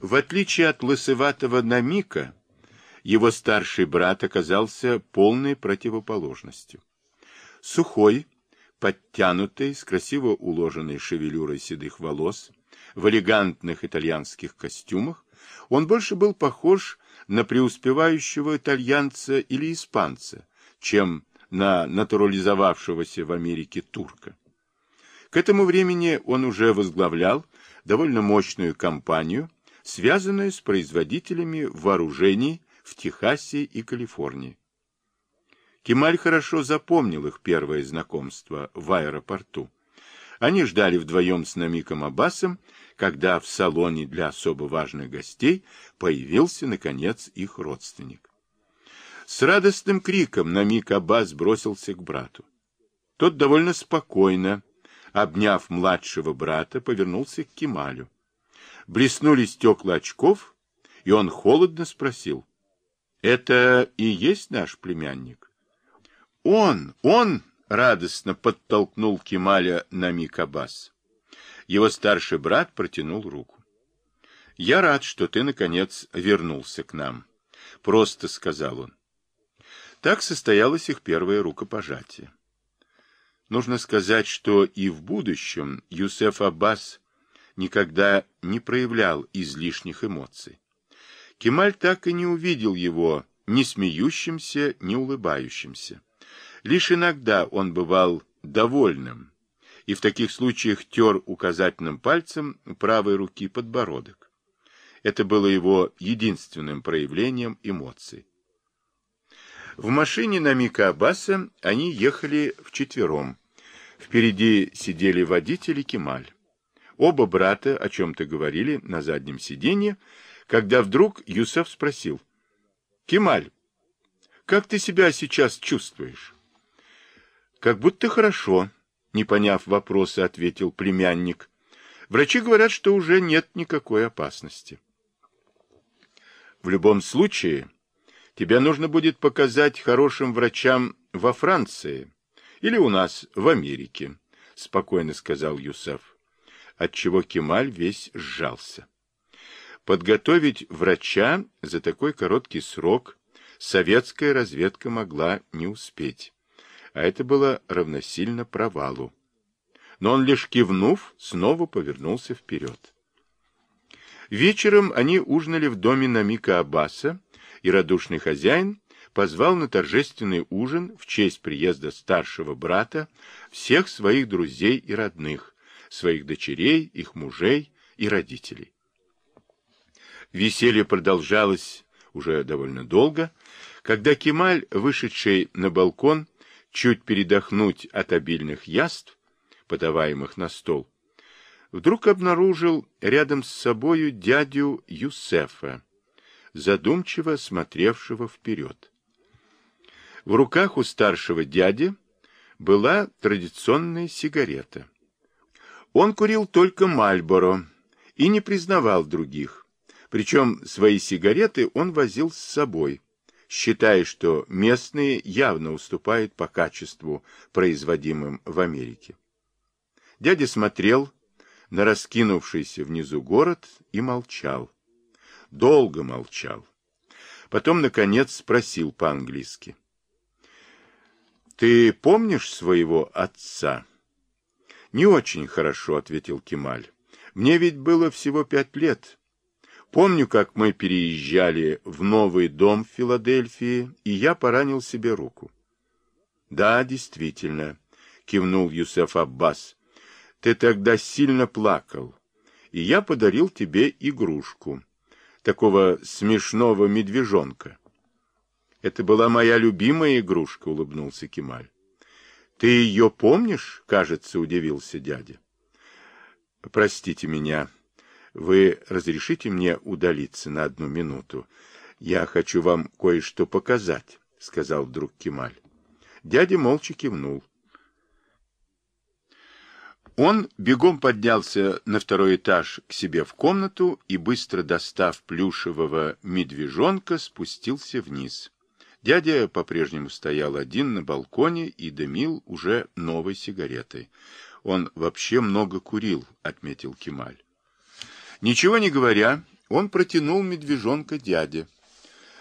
В отличие от лысоватого Намика, его старший брат оказался полной противоположностью. Сухой, подтянутый, с красиво уложенной шевелюрой седых волос, в элегантных итальянских костюмах, он больше был похож на преуспевающего итальянца или испанца, чем на натурализовавшегося в Америке турка. К этому времени он уже возглавлял довольно мощную компанию, связанную с производителями вооружений в Техасе и Калифорнии. Кемаль хорошо запомнил их первое знакомство в аэропорту. Они ждали вдвоем с Намиком Аббасом, когда в салоне для особо важных гостей появился, наконец, их родственник. С радостным криком Намик Аббас бросился к брату. Тот довольно спокойно, обняв младшего брата, повернулся к Кемалю. Блеснули стекла очков, и он холодно спросил. — Это и есть наш племянник? — Он, он! — радостно подтолкнул Кемаля на миг Аббас. Его старший брат протянул руку. — Я рад, что ты, наконец, вернулся к нам, — просто сказал он. Так состоялось их первое рукопожатие. Нужно сказать, что и в будущем Юсеф Аббас никогда не проявлял излишних эмоций. Кемаль так и не увидел его ни смеющимся, ни улыбающимся. Лишь иногда он бывал довольным, и в таких случаях тер указательным пальцем правой руки подбородок. Это было его единственным проявлением эмоций. В машине на Мика Аббаса они ехали вчетвером. Впереди сидели водитель Кемаль. Оба брата о чем-то говорили на заднем сиденье, когда вдруг Юсеф спросил. — Кемаль, как ты себя сейчас чувствуешь? — Как будто хорошо, — не поняв вопроса, ответил племянник. Врачи говорят, что уже нет никакой опасности. В любом случае, тебя нужно будет показать хорошим врачам во Франции или у нас в Америке, — спокойно сказал Юсеф, отчего Кемаль весь сжался. Подготовить врача за такой короткий срок советская разведка могла не успеть, а это было равносильно провалу. Но он лишь кивнув, снова повернулся вперед. Вечером они ужинали в доме Намика Аббаса, и радушный хозяин позвал на торжественный ужин в честь приезда старшего брата всех своих друзей и родных, своих дочерей, их мужей и родителей. Веселье продолжалось уже довольно долго, когда Кемаль, вышедший на балкон, чуть передохнуть от обильных яств, подаваемых на стол, вдруг обнаружил рядом с собою дядю Юсефа, задумчиво смотревшего вперед. В руках у старшего дяди была традиционная сигарета. Он курил только Мальборо и не признавал других, причем свои сигареты он возил с собой, считая, что местные явно уступают по качеству производимым в Америке. Дядя смотрел на раскинувшийся внизу город и молчал. Долго молчал. Потом, наконец, спросил по-английски. «Ты помнишь своего отца?» «Не очень хорошо», — ответил Кемаль. «Мне ведь было всего пять лет». Помню, как мы переезжали в новый дом в Филадельфии, и я поранил себе руку. — Да, действительно, — кивнул Юсеф Аббас. — Ты тогда сильно плакал, и я подарил тебе игрушку, такого смешного медвежонка. — Это была моя любимая игрушка, — улыбнулся Кемаль. — Ты ее помнишь? — кажется, удивился дядя. — Простите меня, — вы разрешите мне удалиться на одну минуту? Я хочу вам кое-что показать, — сказал вдруг Кемаль. Дядя молча кивнул. Он бегом поднялся на второй этаж к себе в комнату и, быстро достав плюшевого медвежонка, спустился вниз. Дядя по-прежнему стоял один на балконе и дымил уже новой сигаретой. Он вообще много курил, — отметил Кемаль. Ничего не говоря, Он протянул медвежонка дяде.